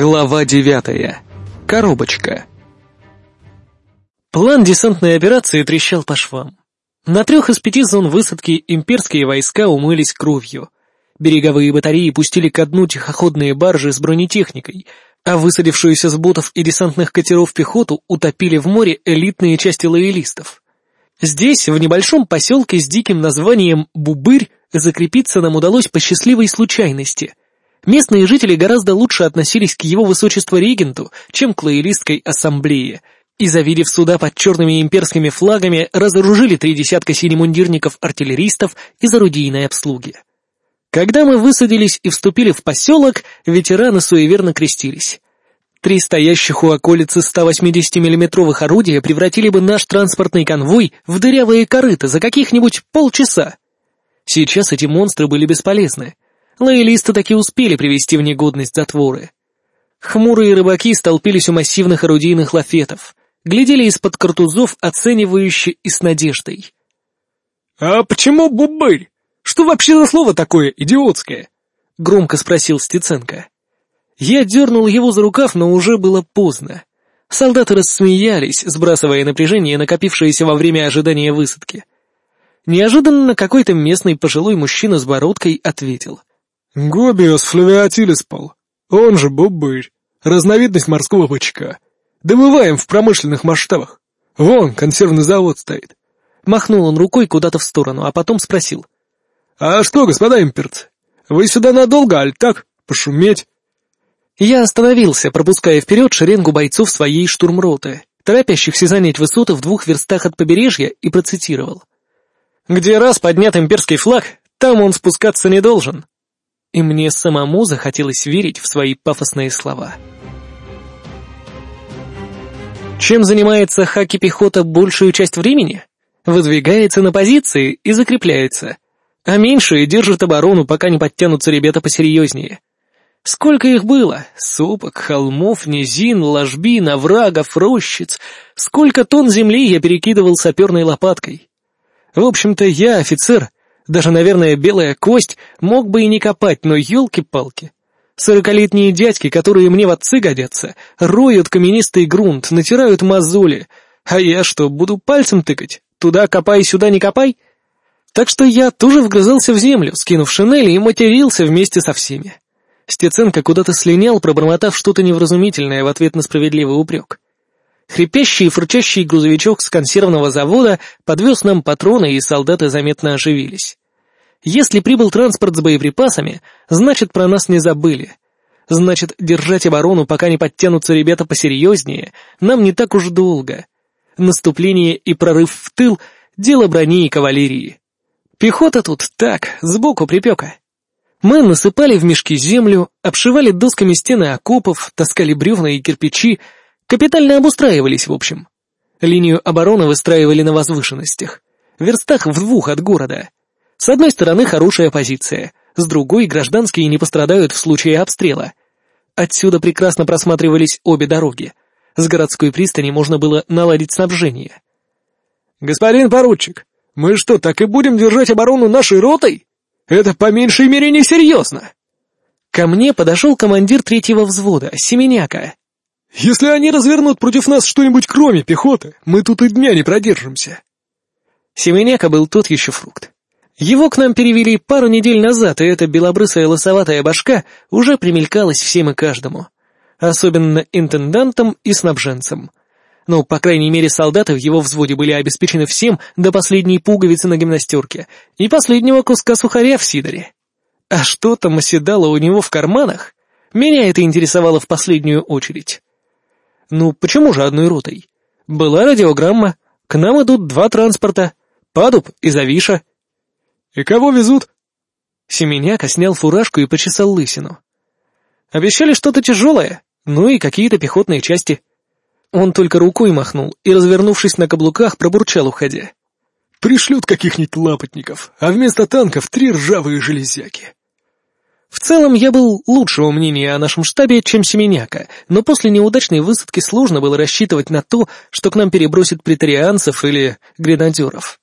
Глава девятая. Коробочка. План десантной операции трещал по швам. На трех из пяти зон высадки имперские войска умылись кровью. Береговые батареи пустили ко дну тихоходные баржи с бронетехникой, а высадившуюся с ботов и десантных катеров пехоту утопили в море элитные части лоялистов. Здесь, в небольшом поселке с диким названием Бубырь, закрепиться нам удалось по счастливой случайности — Местные жители гораздо лучше относились к его высочеству регенту, чем к лоялистской ассамблее, и, завидев суда под черными имперскими флагами, разоружили три десятка синемундирников-артиллеристов из орудийной обслуги. Когда мы высадились и вступили в поселок, ветераны суеверно крестились. Три стоящих у околицы 180 миллиметровых орудия превратили бы наш транспортный конвой в дырявые корыта за каких-нибудь полчаса. Сейчас эти монстры были бесполезны — Лоялисты таки успели привести в негодность затворы. Хмурые рыбаки столпились у массивных орудийных лафетов, глядели из-под картузов, оценивающе и с надеждой. «А почему бубырь? Что вообще за слово такое идиотское?» — громко спросил Стеценко. Я дернул его за рукав, но уже было поздно. Солдаты рассмеялись, сбрасывая напряжение, накопившееся во время ожидания высадки. Неожиданно какой-то местный пожилой мужчина с бородкой ответил. Гобиос флавиатилиспал, он же бобырь, разновидность морского бычка. Добываем в промышленных масштабах. Вон, консервный завод стоит. Махнул он рукой куда-то в сторону, а потом спросил. «А что, господа имперцы, вы сюда надолго, аль так, пошуметь?» Я остановился, пропуская вперед шеренгу бойцов своей штурмроты, торопящихся занять высоты в двух верстах от побережья, и процитировал. «Где раз поднят имперский флаг, там он спускаться не должен и мне самому захотелось верить в свои пафосные слова. Чем занимается хаки-пехота большую часть времени? Выдвигается на позиции и закрепляется, а меньшие держат оборону, пока не подтянутся ребята посерьезнее. Сколько их было? Сопок, холмов, низин, ложбин, оврагов, рощиц. Сколько тонн земли я перекидывал саперной лопаткой. В общем-то, я офицер, даже, наверное, белая кость мог бы и не копать, но елки-палки. Сорокалетние дядьки, которые мне в отцы годятся, роют каменистый грунт, натирают мозоли. А я что, буду пальцем тыкать? Туда копай, сюда не копай? Так что я тоже вгрызался в землю, скинув шинели и матерился вместе со всеми. Стеценко куда-то слинял, пробормотав что-то невразумительное в ответ на справедливый упрек. Хрипящий и фурчащий грузовичок с консервного завода подвез нам патроны, и солдаты заметно оживились. Если прибыл транспорт с боеприпасами, значит, про нас не забыли. Значит, держать оборону, пока не подтянутся ребята посерьезнее, нам не так уж долго. Наступление и прорыв в тыл — дело брони и кавалерии. Пехота тут так, сбоку припека. Мы насыпали в мешки землю, обшивали досками стены окопов, таскали бревна и кирпичи, Капитально обустраивались, в общем. Линию обороны выстраивали на возвышенностях, верстах в двух от города. С одной стороны хорошая позиция, с другой гражданские не пострадают в случае обстрела. Отсюда прекрасно просматривались обе дороги. С городской пристани можно было наладить снабжение. «Господин поручик, мы что, так и будем держать оборону нашей ротой? Это по меньшей мере несерьезно!» Ко мне подошел командир третьего взвода, Семеняка, если они развернут против нас что-нибудь кроме пехоты, мы тут и дня не продержимся. Семеняка был тот еще фрукт. Его к нам перевели пару недель назад, и эта белобрысая лосоватая башка уже примелькалась всем и каждому. Особенно интендантам и снабженцам. Ну, по крайней мере, солдаты в его взводе были обеспечены всем до последней пуговицы на гимнастерке и последнего куска сухаря в сидоре. А что там оседало у него в карманах? Меня это интересовало в последнюю очередь. Ну, почему же одной ротой? Была радиограмма, к нам идут два транспорта, Падуб и Завиша. И кого везут? Семеняка снял фуражку и почесал лысину. Обещали что-то тяжелое, ну и какие-то пехотные части. Он только рукой махнул и, развернувшись на каблуках, пробурчал, уходя. «Пришлют каких-нибудь лапотников, а вместо танков три ржавые железяки». В целом, я был лучшего мнения о нашем штабе, чем Семеняка, но после неудачной высадки сложно было рассчитывать на то, что к нам перебросят претарианцев или гренадеров.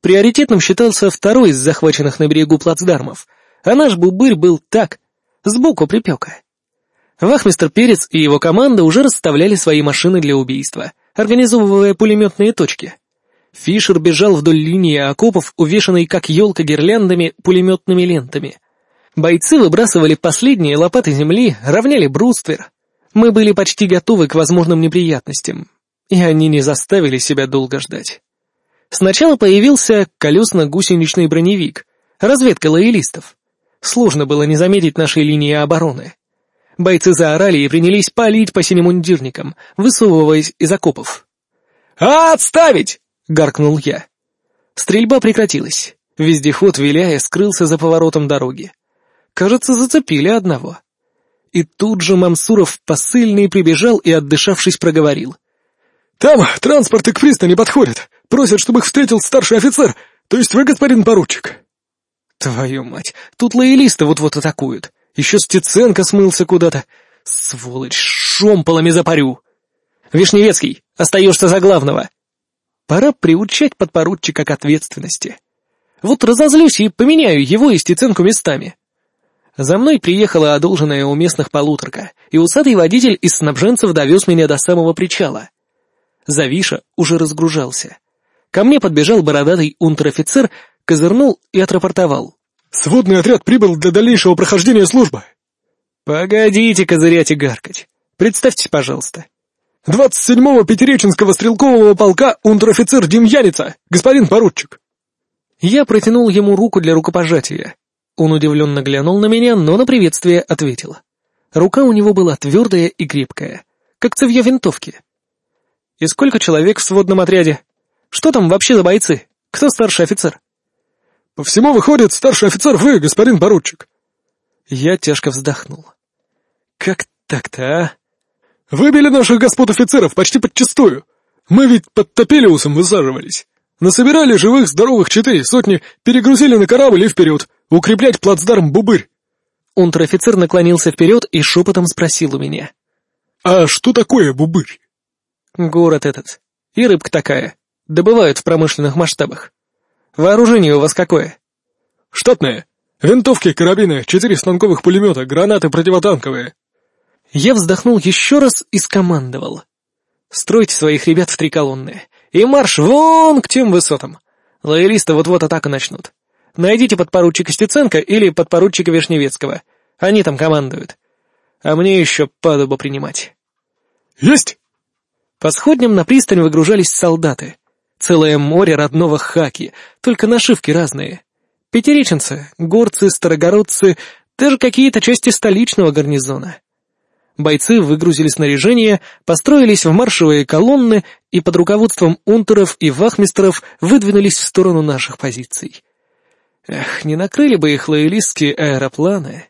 Приоритетным считался второй из захваченных на берегу плацдармов, а наш бубырь был так, сбоку припека. Вахмистр Перец и его команда уже расставляли свои машины для убийства, организовывая пулеметные точки. Фишер бежал вдоль линии окопов, увешанной как елка гирляндами пулеметными лентами. Бойцы выбрасывали последние лопаты земли, равняли бруствер. Мы были почти готовы к возможным неприятностям, и они не заставили себя долго ждать. Сначала появился колесно-гусеничный броневик, разведка лоялистов. Сложно было не заметить нашей линии обороны. Бойцы заорали и принялись палить по синемундирникам, высовываясь из окопов. «Отставить!» — гаркнул я. Стрельба прекратилась. Вездеход, виляя, скрылся за поворотом дороги. Кажется, зацепили одного. И тут же Мамсуров посыльный прибежал и, отдышавшись, проговорил. «Там транспорты к пристани подходят. Просят, чтобы их встретил старший офицер, то есть вы, господин поручик». «Твою мать, тут лоялисты вот-вот атакуют. Еще Стеценко смылся куда-то. Сволочь, шомполами запарю. Вишневецкий, остаешься за главного. Пора приучать подпоручика к ответственности. Вот разозлюсь и поменяю его и Стеценко местами. За мной приехала одолженная у местных полуторка, и усатый водитель из снабженцев довез меня до самого причала. Завиша уже разгружался. Ко мне подбежал бородатый унтер-офицер, козырнул и отрапортовал. Сводный отряд прибыл для дальнейшего прохождения службы. Погодите козырять и гаркать. Представьтесь, пожалуйста. Двадцать седьмого Пятереченского стрелкового полка унтер-офицер Демьяница, господин поручик. Я протянул ему руку для рукопожатия. Он удивленно глянул на меня, но на приветствие ответил. Рука у него была твердая и крепкая, как цевья винтовки. «И сколько человек в сводном отряде? Что там вообще за бойцы? Кто старший офицер?» По всему выходит, старший офицер вы, господин поручик. Я тяжко вздохнул. Как так-то, а? Выбили наших господ офицеров почти подчистую. Мы ведь под Топелиусом высаживались. Насобирали живых, здоровых четыре сотни, перегрузили на корабль и вперед, укреплять плацдарм Бубырь. Унтер-офицер наклонился вперед и шепотом спросил у меня. «А что такое Бубырь?» «Город этот. И рыбка такая. Добывают в промышленных масштабах. Вооружение у вас какое?» «Штатное. Винтовки, карабины, четыре станковых пулемета, гранаты противотанковые». Я вздохнул еще раз и скомандовал. «Стройте своих ребят в три колонны. И марш вон к тем высотам. Лоялисты вот-вот атаку начнут. Найдите подпоручика Стеценко или подпоручика Вишневецкого. Они там командуют. А мне еще падубу принимать». «Есть!» По сходням на пристань выгружались солдаты. Целое море родного хаки, только нашивки разные. Пятереченцы, горцы, старогородцы, даже какие-то части столичного гарнизона. Бойцы выгрузили снаряжение, построились в маршевые колонны и под руководством унтеров и вахмистров выдвинулись в сторону наших позиций. Эх, не накрыли бы их лоялистские аэропланы.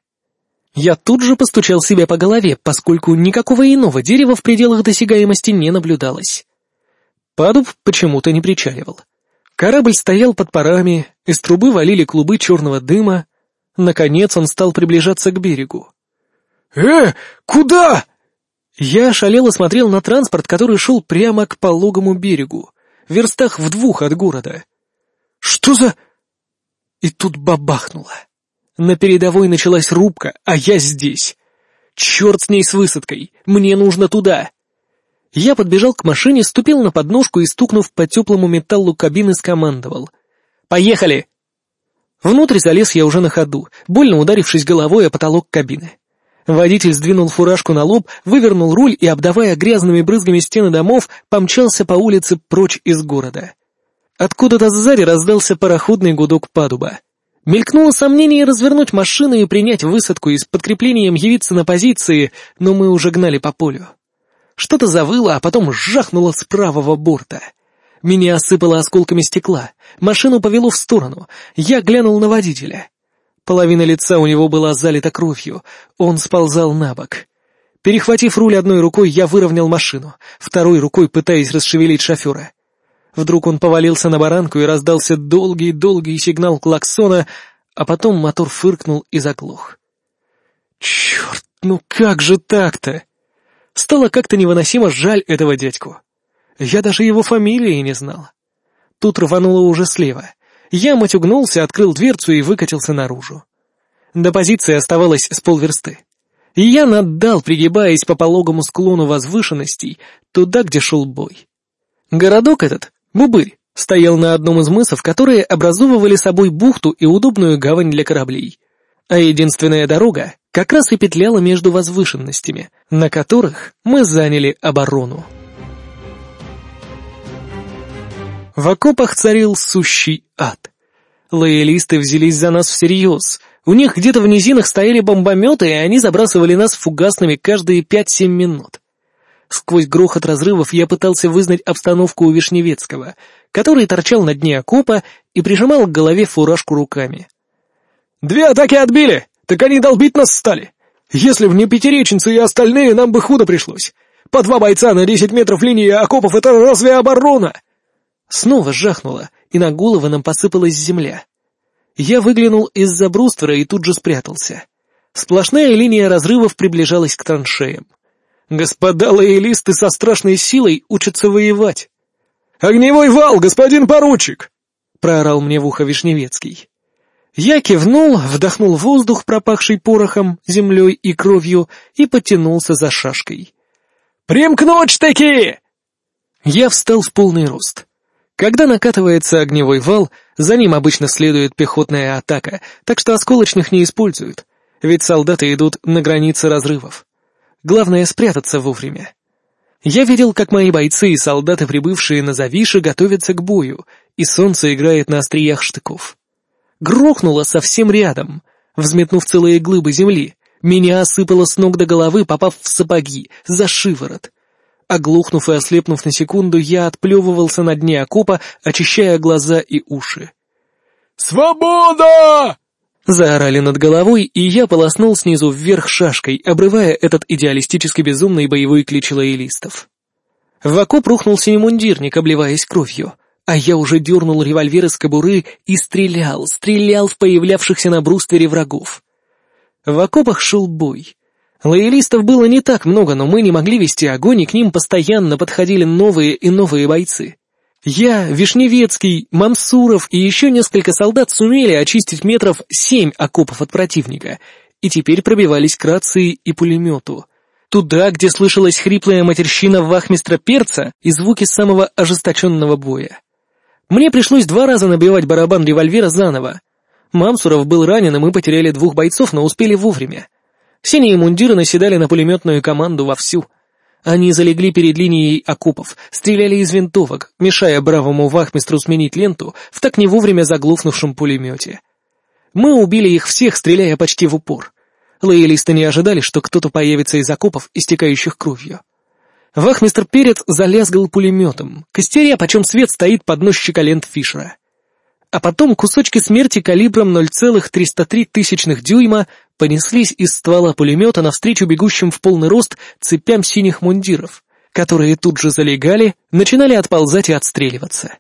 Я тут же постучал себя по голове, поскольку никакого иного дерева в пределах досягаемости не наблюдалось. Падуб почему-то не причаливал. Корабль стоял под парами, из трубы валили клубы черного дыма. Наконец он стал приближаться к берегу. «Э, куда?» Я ошалело смотрел на транспорт, который шел прямо к пологому берегу, в верстах в двух от города. «Что за...» И тут бабахнуло. На передовой началась рубка, а я здесь. Черт с ней с высадкой, мне нужно туда. Я подбежал к машине, ступил на подножку и, стукнув по теплому металлу кабины, скомандовал. «Поехали!» Внутрь залез я уже на ходу, больно ударившись головой о потолок кабины. Водитель сдвинул фуражку на лоб, вывернул руль и, обдавая грязными брызгами стены домов, помчался по улице прочь из города. Откуда-то сзади раздался пароходный гудок падуба. Мелькнуло сомнение развернуть машину и принять высадку и с подкреплением явиться на позиции, но мы уже гнали по полю. Что-то завыло, а потом жахнуло с правого борта. Меня осыпало осколками стекла. Машину повело в сторону. Я глянул на водителя. Половина лица у него была залита кровью. Он сползал на бок. Перехватив руль одной рукой, я выровнял машину, второй рукой пытаясь расшевелить шофера. Вдруг он повалился на баранку и раздался долгий-долгий сигнал клаксона, а потом мотор фыркнул и заглох. Черт, ну как же так-то? Стало как-то невыносимо жаль этого дядьку. Я даже его фамилии не знал. Тут рвануло уже слева. Я матюгнулся, открыл дверцу и выкатился наружу. До позиции оставалось с полверсты. И я наддал, пригибаясь по пологому склону возвышенностей, туда, где шел бой. Городок этот, Бубырь, стоял на одном из мысов, которые образовывали собой бухту и удобную гавань для кораблей. А единственная дорога как раз и петляла между возвышенностями, на которых мы заняли оборону. В окопах царил сущий ад. Лоялисты взялись за нас всерьез. У них где-то в низинах стояли бомбометы, и они забрасывали нас фугасными каждые пять-семь минут. Сквозь грохот разрывов я пытался вызнать обстановку у Вишневецкого, который торчал на дне окопа и прижимал к голове фуражку руками. «Две атаки отбили! Так они долбить нас стали! Если в непятереченцы и остальные, нам бы худо пришлось! По два бойца на десять метров линии окопов — это разве оборона?» Снова жахнуло, и на головы нам посыпалась земля. Я выглянул из-за бруствера и тут же спрятался. Сплошная линия разрывов приближалась к траншеям. Господа лоялисты со страшной силой учатся воевать. «Огневой вал, господин поручик!» — проорал мне в ухо Вишневецкий. Я кивнул, вдохнул воздух, пропахший порохом, землей и кровью, и потянулся за шашкой. «Примкнуть-таки!» Я встал в полный рост. Когда накатывается огневой вал, за ним обычно следует пехотная атака, так что осколочных не используют, ведь солдаты идут на границе разрывов. Главное — спрятаться вовремя. Я видел, как мои бойцы и солдаты, прибывшие на Завиши, готовятся к бою, и солнце играет на остриях штыков. Грохнуло совсем рядом, взметнув целые глыбы земли. Меня осыпало с ног до головы, попав в сапоги, за шиворот. Оглохнув и ослепнув на секунду, я отплевывался на дне окопа, очищая глаза и уши. «Свобода!» Заорали над головой, и я полоснул снизу вверх шашкой, обрывая этот идеалистически безумный боевой клич лоялистов. В окоп рухнул синий мундирник, обливаясь кровью, а я уже дернул револьвер из кобуры и стрелял, стрелял в появлявшихся на бруствере врагов. В окопах шел бой. Лоялистов было не так много, но мы не могли вести огонь, и к ним постоянно подходили новые и новые бойцы. Я, Вишневецкий, Мансуров и еще несколько солдат сумели очистить метров семь окопов от противника, и теперь пробивались к рации и пулемету. Туда, где слышалась хриплая матерщина вахмистра Перца и звуки самого ожесточенного боя. Мне пришлось два раза набивать барабан револьвера заново. Мамсуров был ранен, и мы потеряли двух бойцов, но успели вовремя. Синие мундиры наседали на пулеметную команду вовсю — они залегли перед линией окопов, стреляли из винтовок, мешая бравому вахмистру сменить ленту в так не вовремя заглохнувшем пулемете. Мы убили их всех, стреляя почти в упор. Лоялисты не ожидали, что кто-то появится из окопов, истекающих кровью. Вахмистр Перец залязгал пулеметом, костеря, почем свет стоит под носчика лент Фишера а потом кусочки смерти калибром 0,303 тысячных дюйма понеслись из ствола пулемета навстречу бегущим в полный рост цепям синих мундиров, которые тут же залегали, начинали отползать и отстреливаться.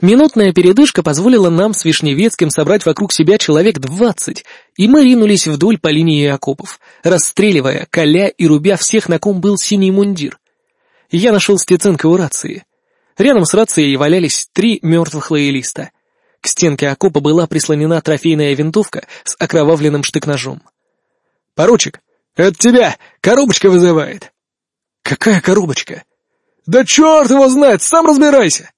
Минутная передышка позволила нам с Вишневецким собрать вокруг себя человек двадцать, и мы ринулись вдоль по линии окопов, расстреливая, коля и рубя всех, на ком был синий мундир. Я нашел Стеценко у рации. Рядом с рацией валялись три мертвых лоялиста — к стенке окопа была прислонена трофейная винтовка с окровавленным штык-ножом. «Поручик, это тебя! Коробочка вызывает!» «Какая коробочка?» «Да черт его знает! Сам разбирайся!»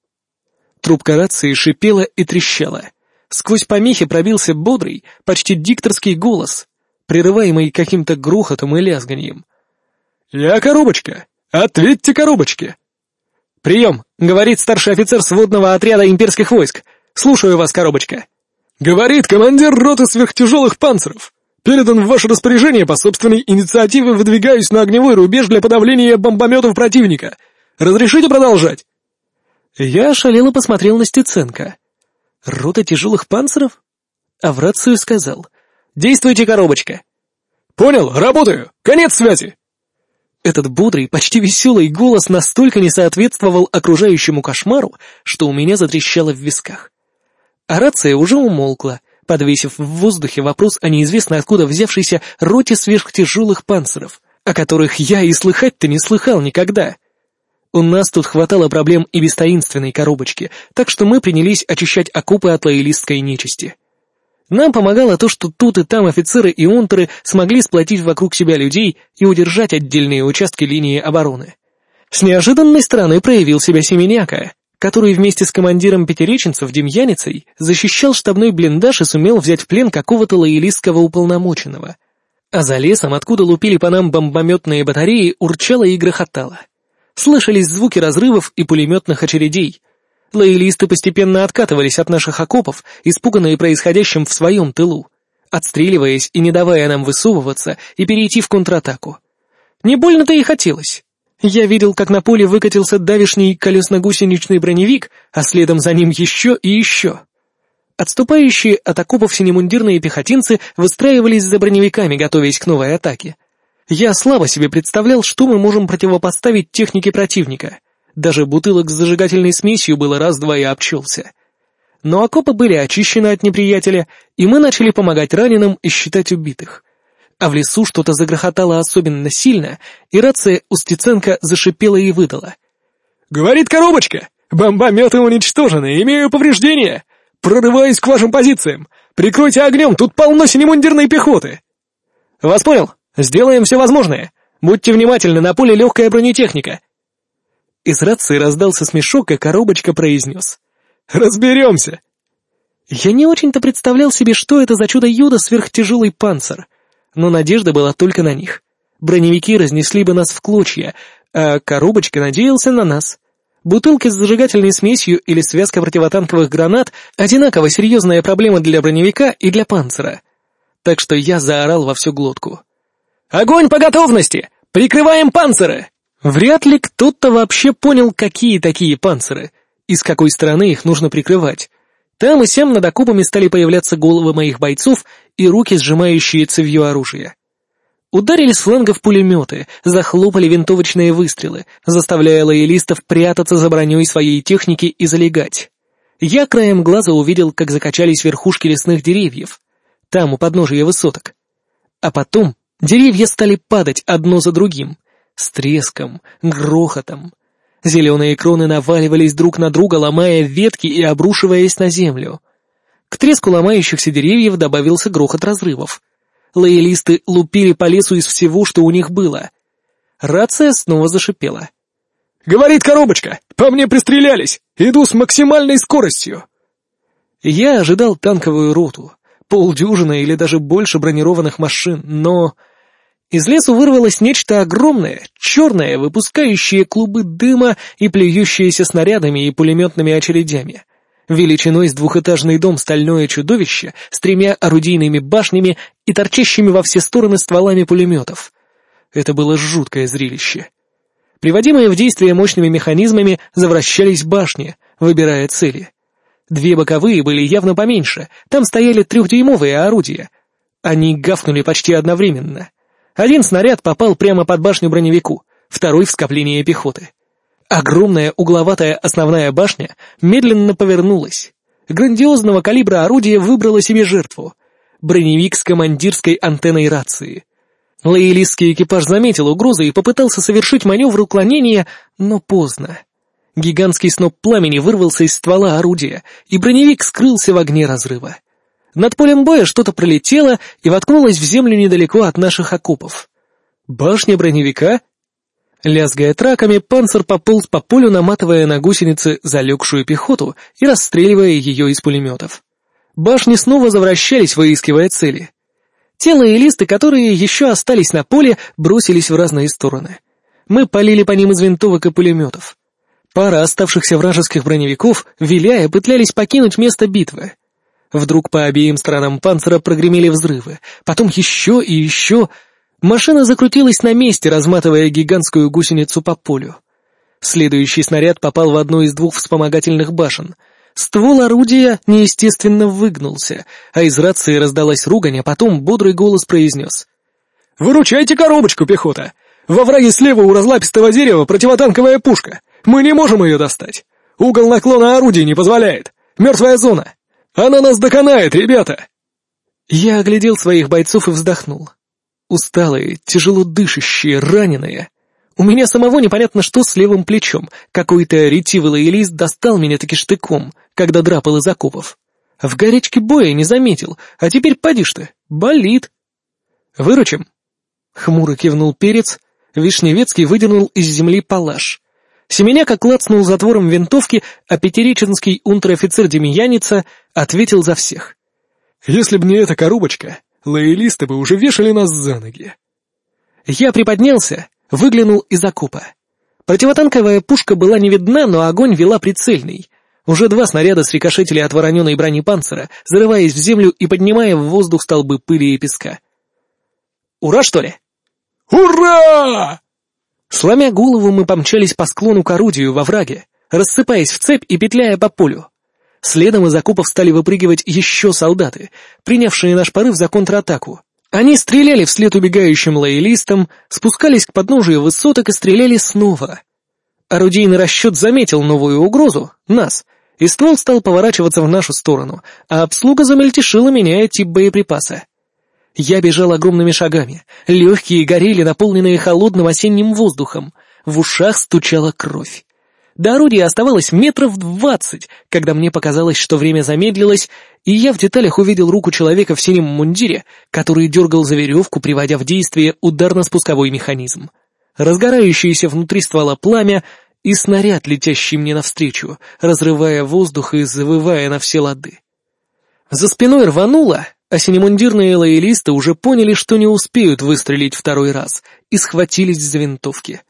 Трубка рации шипела и трещала. Сквозь помехи пробился бодрый, почти дикторский голос, прерываемый каким-то грохотом и лязганьем. «Я коробочка! Ответьте коробочке!» «Прием!» — говорит старший офицер сводного отряда имперских войск. Слушаю вас, коробочка. Говорит командир роты сверхтяжелых панциров. Передан в ваше распоряжение по собственной инициативе выдвигаюсь на огневой рубеж для подавления бомбометов противника. Разрешите продолжать? Я ошалело посмотрел на Стеценко. Рота тяжелых панциров? А в рацию сказал. «Действуйте, коробочка!» «Понял, работаю! Конец связи!» Этот бодрый, почти веселый голос настолько не соответствовал окружающему кошмару, что у меня затрещало в висках. А рация уже умолкла, подвесив в воздухе вопрос о неизвестно откуда взявшейся роте сверхтяжелых панциров, о которых я и слыхать-то не слыхал никогда. У нас тут хватало проблем и без таинственной коробочки, так что мы принялись очищать окопы от лоялистской нечисти. Нам помогало то, что тут и там офицеры и унтеры смогли сплотить вокруг себя людей и удержать отдельные участки линии обороны. С неожиданной стороны проявил себя Семеняка, который вместе с командиром пятереченцев Демьяницей защищал штабной блиндаж и сумел взять в плен какого-то лоялистского уполномоченного. А за лесом, откуда лупили по нам бомбометные батареи, урчало и грохотало. Слышались звуки разрывов и пулеметных очередей, Лоялисты постепенно откатывались от наших окопов, испуганные происходящим в своем тылу, отстреливаясь и не давая нам высовываться и перейти в контратаку. Не больно-то и хотелось. Я видел, как на поле выкатился давишний колесно-гусеничный броневик, а следом за ним еще и еще. Отступающие от окопов синемундирные пехотинцы выстраивались за броневиками, готовясь к новой атаке. Я слабо себе представлял, что мы можем противопоставить технике противника. Даже бутылок с зажигательной смесью было раз-два и обчелся. Но окопы были очищены от неприятеля, и мы начали помогать раненым и считать убитых. А в лесу что-то загрохотало особенно сильно, и рация у Стеценко зашипела и выдала. «Говорит коробочка! Бомбометы уничтожены, имею повреждения! Прорываюсь к вашим позициям! Прикройте огнем, тут полно синемундирной пехоты!» «Вас понял. Сделаем все возможное. Будьте внимательны, на поле легкая бронетехника. Из рации раздался смешок, и коробочка произнес. «Разберемся!» Я не очень-то представлял себе, что это за чудо-юдо сверхтяжелый панцир, но надежда была только на них. Броневики разнесли бы нас в клочья, а коробочка надеялся на нас. Бутылки с зажигательной смесью или связка противотанковых гранат — одинаково серьезная проблема для броневика и для панцира. Так что я заорал во всю глотку. «Огонь по готовности! Прикрываем панциры!» Вряд ли кто-то вообще понял, какие такие панциры, и с какой стороны их нужно прикрывать. Там и сям над окопами стали появляться головы моих бойцов и руки, сжимающие цевьё оружия. Ударили с флангов пулеметы, захлопали винтовочные выстрелы, заставляя лоялистов прятаться за броней своей техники и залегать. Я краем глаза увидел, как закачались верхушки лесных деревьев, там, у подножия высоток. А потом деревья стали падать одно за другим, с треском, грохотом. Зеленые кроны наваливались друг на друга, ломая ветки и обрушиваясь на землю. К треску ломающихся деревьев добавился грохот разрывов. Лоялисты лупили по лесу из всего, что у них было. Рация снова зашипела. «Говорит коробочка! По мне пристрелялись! Иду с максимальной скоростью!» Я ожидал танковую роту, полдюжины или даже больше бронированных машин, но... Из лесу вырвалось нечто огромное, черное, выпускающее клубы дыма и плюющееся снарядами и пулеметными очередями. Величиной с двухэтажный дом стальное чудовище с тремя орудийными башнями и торчащими во все стороны стволами пулеметов. Это было жуткое зрелище. Приводимые в действие мощными механизмами завращались башни, выбирая цели. Две боковые были явно поменьше, там стояли трехдюймовые орудия. Они гафнули почти одновременно — один снаряд попал прямо под башню броневику, второй в скопление пехоты. Огромная угловатая основная башня медленно повернулась. Грандиозного калибра орудие выбрало себе жертву. Броневик с командирской антенной рации. Лоялистский экипаж заметил угрозу и попытался совершить маневр уклонения, но поздно. Гигантский сноп пламени вырвался из ствола орудия, и броневик скрылся в огне разрыва. Над полем боя что-то пролетело и воткнулось в землю недалеко от наших окопов. Башня броневика? Лязгая траками, панцир пополз по полю, наматывая на гусеницы залегшую пехоту и расстреливая ее из пулеметов. Башни снова завращались, выискивая цели. Тело и листы, которые еще остались на поле, бросились в разные стороны. Мы полили по ним из винтовок и пулеметов. Пара оставшихся вражеских броневиков, виляя, пытались покинуть место битвы. Вдруг по обеим сторонам панцира прогремели взрывы, потом еще и еще. Машина закрутилась на месте, разматывая гигантскую гусеницу по полю. Следующий снаряд попал в одну из двух вспомогательных башен. Ствол орудия неестественно выгнулся, а из рации раздалась ругань, а потом бодрый голос произнес. «Выручайте коробочку, пехота! Во враге слева у разлапистого дерева противотанковая пушка. Мы не можем ее достать. Угол наклона орудия не позволяет. Мертвая зона. Она нас доконает, ребята!» Я оглядел своих бойцов и вздохнул. Усталые, тяжело дышащие, раненые. У меня самого непонятно что с левым плечом. Какой-то ретивый лист достал меня таки штыком, когда драпал из окопов. В горячке боя не заметил, а теперь поди ты, болит. Выручим? Хмуро кивнул перец, Вишневецкий выдернул из земли палаш. Семеняка клацнул затвором винтовки, а пятереченский унтер-офицер Демьяница ответил за всех. «Если б не эта коробочка, лоялисты бы уже вешали нас за ноги». Я приподнялся, выглянул из окопа. Противотанковая пушка была не видна, но огонь вела прицельный. Уже два снаряда срикошетили от вороненой брони панцира, зарываясь в землю и поднимая в воздух столбы пыли и песка. «Ура, что ли?» «Ура!» Сломя голову, мы помчались по склону к орудию во враге, рассыпаясь в цепь и петляя по полю. Следом из окопов стали выпрыгивать еще солдаты, принявшие наш порыв за контратаку. Они стреляли вслед убегающим лоялистам, спускались к подножию высоток и стреляли снова. Орудийный расчет заметил новую угрозу — нас, и ствол стал поворачиваться в нашу сторону, а обслуга замельтешила, меняя тип боеприпаса. Я бежал огромными шагами, легкие горели, наполненные холодным осенним воздухом, в ушах стучала кровь. До орудия оставалось метров двадцать, когда мне показалось, что время замедлилось, и я в деталях увидел руку человека в синем мундире, который дергал за веревку, приводя в действие ударно-спусковой механизм. Разгорающееся внутри ствола пламя и снаряд, летящий мне навстречу, разрывая воздух и завывая на все лады. За спиной рвануло, а синемундирные лоялисты уже поняли, что не успеют выстрелить второй раз, и схватились за винтовки.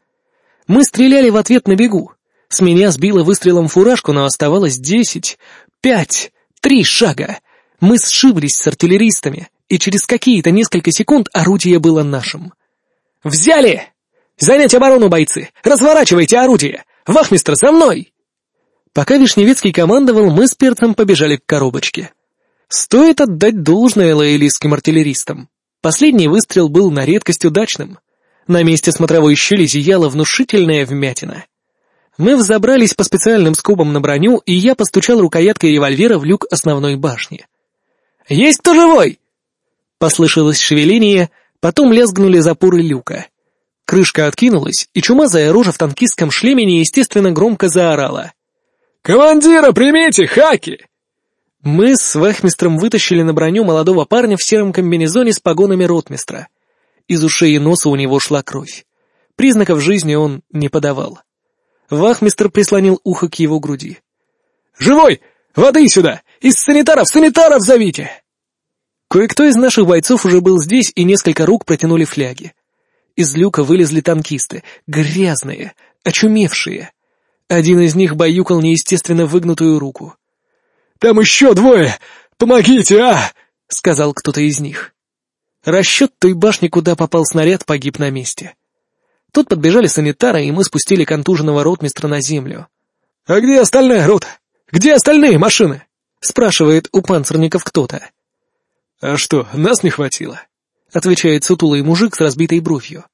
Мы стреляли в ответ на бегу. С меня сбило выстрелом фуражку, но оставалось десять, пять, три шага. Мы сшиблись с артиллеристами, и через какие-то несколько секунд орудие было нашим. «Взяли! Занять оборону, бойцы! Разворачивайте орудие! Вахмистр, за мной!» Пока Вишневецкий командовал, мы с перцем побежали к коробочке. Стоит отдать должное лоялистским артиллеристам. Последний выстрел был на редкость удачным. На месте смотровой щели зияла внушительная вмятина. Мы взобрались по специальным скобам на броню, и я постучал рукояткой револьвера в люк основной башни. «Есть кто живой?» Послышалось шевеление, потом лязгнули запоры люка. Крышка откинулась, и чумазая рожа в танкистском шлеме неестественно громко заорала. «Командира, примите, хаки!» Мы с вахмистром вытащили на броню молодого парня в сером комбинезоне с погонами ротмистра. Из ушей и носа у него шла кровь. Признаков жизни он не подавал. Вахмистр прислонил ухо к его груди. «Живой! Воды сюда! Из санитаров! Санитаров зовите!» Кое-кто из наших бойцов уже был здесь, и несколько рук протянули фляги. Из люка вылезли танкисты, грязные, очумевшие. Один из них баюкал неестественно выгнутую руку. Там еще двое! Помогите, а!» — сказал кто-то из них. Расчет той башни, куда попал снаряд, погиб на месте. Тут подбежали санитары, и мы спустили контуженного ротмистра на землю. «А где остальная рота? Где остальные машины?» — спрашивает у панцирников кто-то. «А что, нас не хватило?» — отвечает сутулый мужик с разбитой бровью.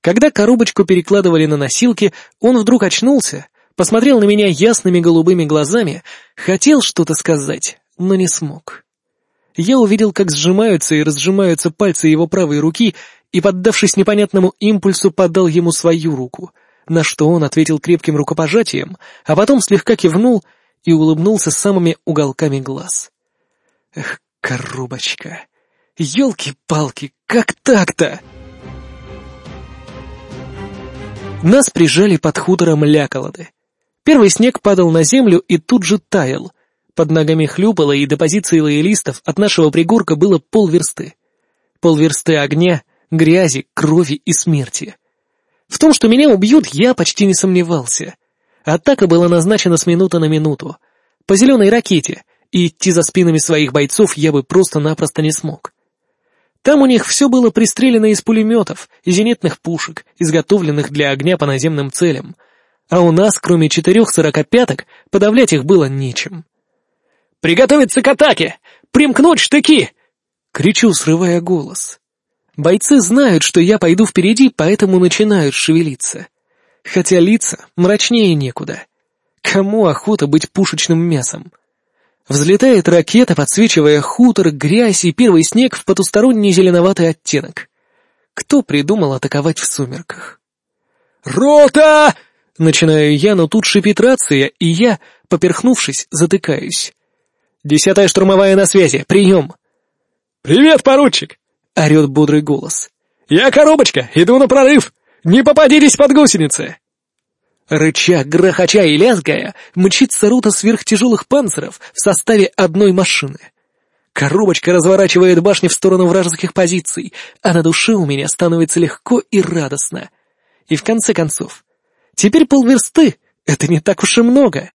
Когда коробочку перекладывали на носилки, он вдруг очнулся посмотрел на меня ясными голубыми глазами, хотел что-то сказать, но не смог. Я увидел, как сжимаются и разжимаются пальцы его правой руки, и, поддавшись непонятному импульсу, подал ему свою руку, на что он ответил крепким рукопожатием, а потом слегка кивнул и улыбнулся самыми уголками глаз. Эх, коробочка! Ёлки-палки, как так-то? Нас прижали под хутором Ляколоды. Первый снег падал на землю и тут же таял. Под ногами хлюпало, и до позиции лоялистов от нашего пригорка было полверсты. Полверсты огня, грязи, крови и смерти. В том, что меня убьют, я почти не сомневался. Атака была назначена с минуты на минуту. По зеленой ракете, и идти за спинами своих бойцов я бы просто-напросто не смог. Там у них все было пристрелено из пулеметов и зенитных пушек, изготовленных для огня по наземным целям — а у нас, кроме четырех сорокопяток, подавлять их было нечем. «Приготовиться к атаке! Примкнуть штыки!» — кричу, срывая голос. Бойцы знают, что я пойду впереди, поэтому начинают шевелиться. Хотя лица мрачнее некуда. Кому охота быть пушечным мясом? Взлетает ракета, подсвечивая хутор, грязь и первый снег в потусторонний зеленоватый оттенок. Кто придумал атаковать в сумерках? «Рота!» Начинаю я, но тут шипит рация, и я, поперхнувшись, затыкаюсь. Десятая штурмовая на связи, прием!» «Привет, поручик!» — орет бодрый голос. «Я коробочка, иду на прорыв! Не попадитесь под гусеницы!» Рыча, грохоча и лязгая, мчится рота сверхтяжелых панциров в составе одной машины. Коробочка разворачивает башни в сторону вражеских позиций, а на душе у меня становится легко и радостно. И в конце концов, теперь полверсты — это не так уж и много.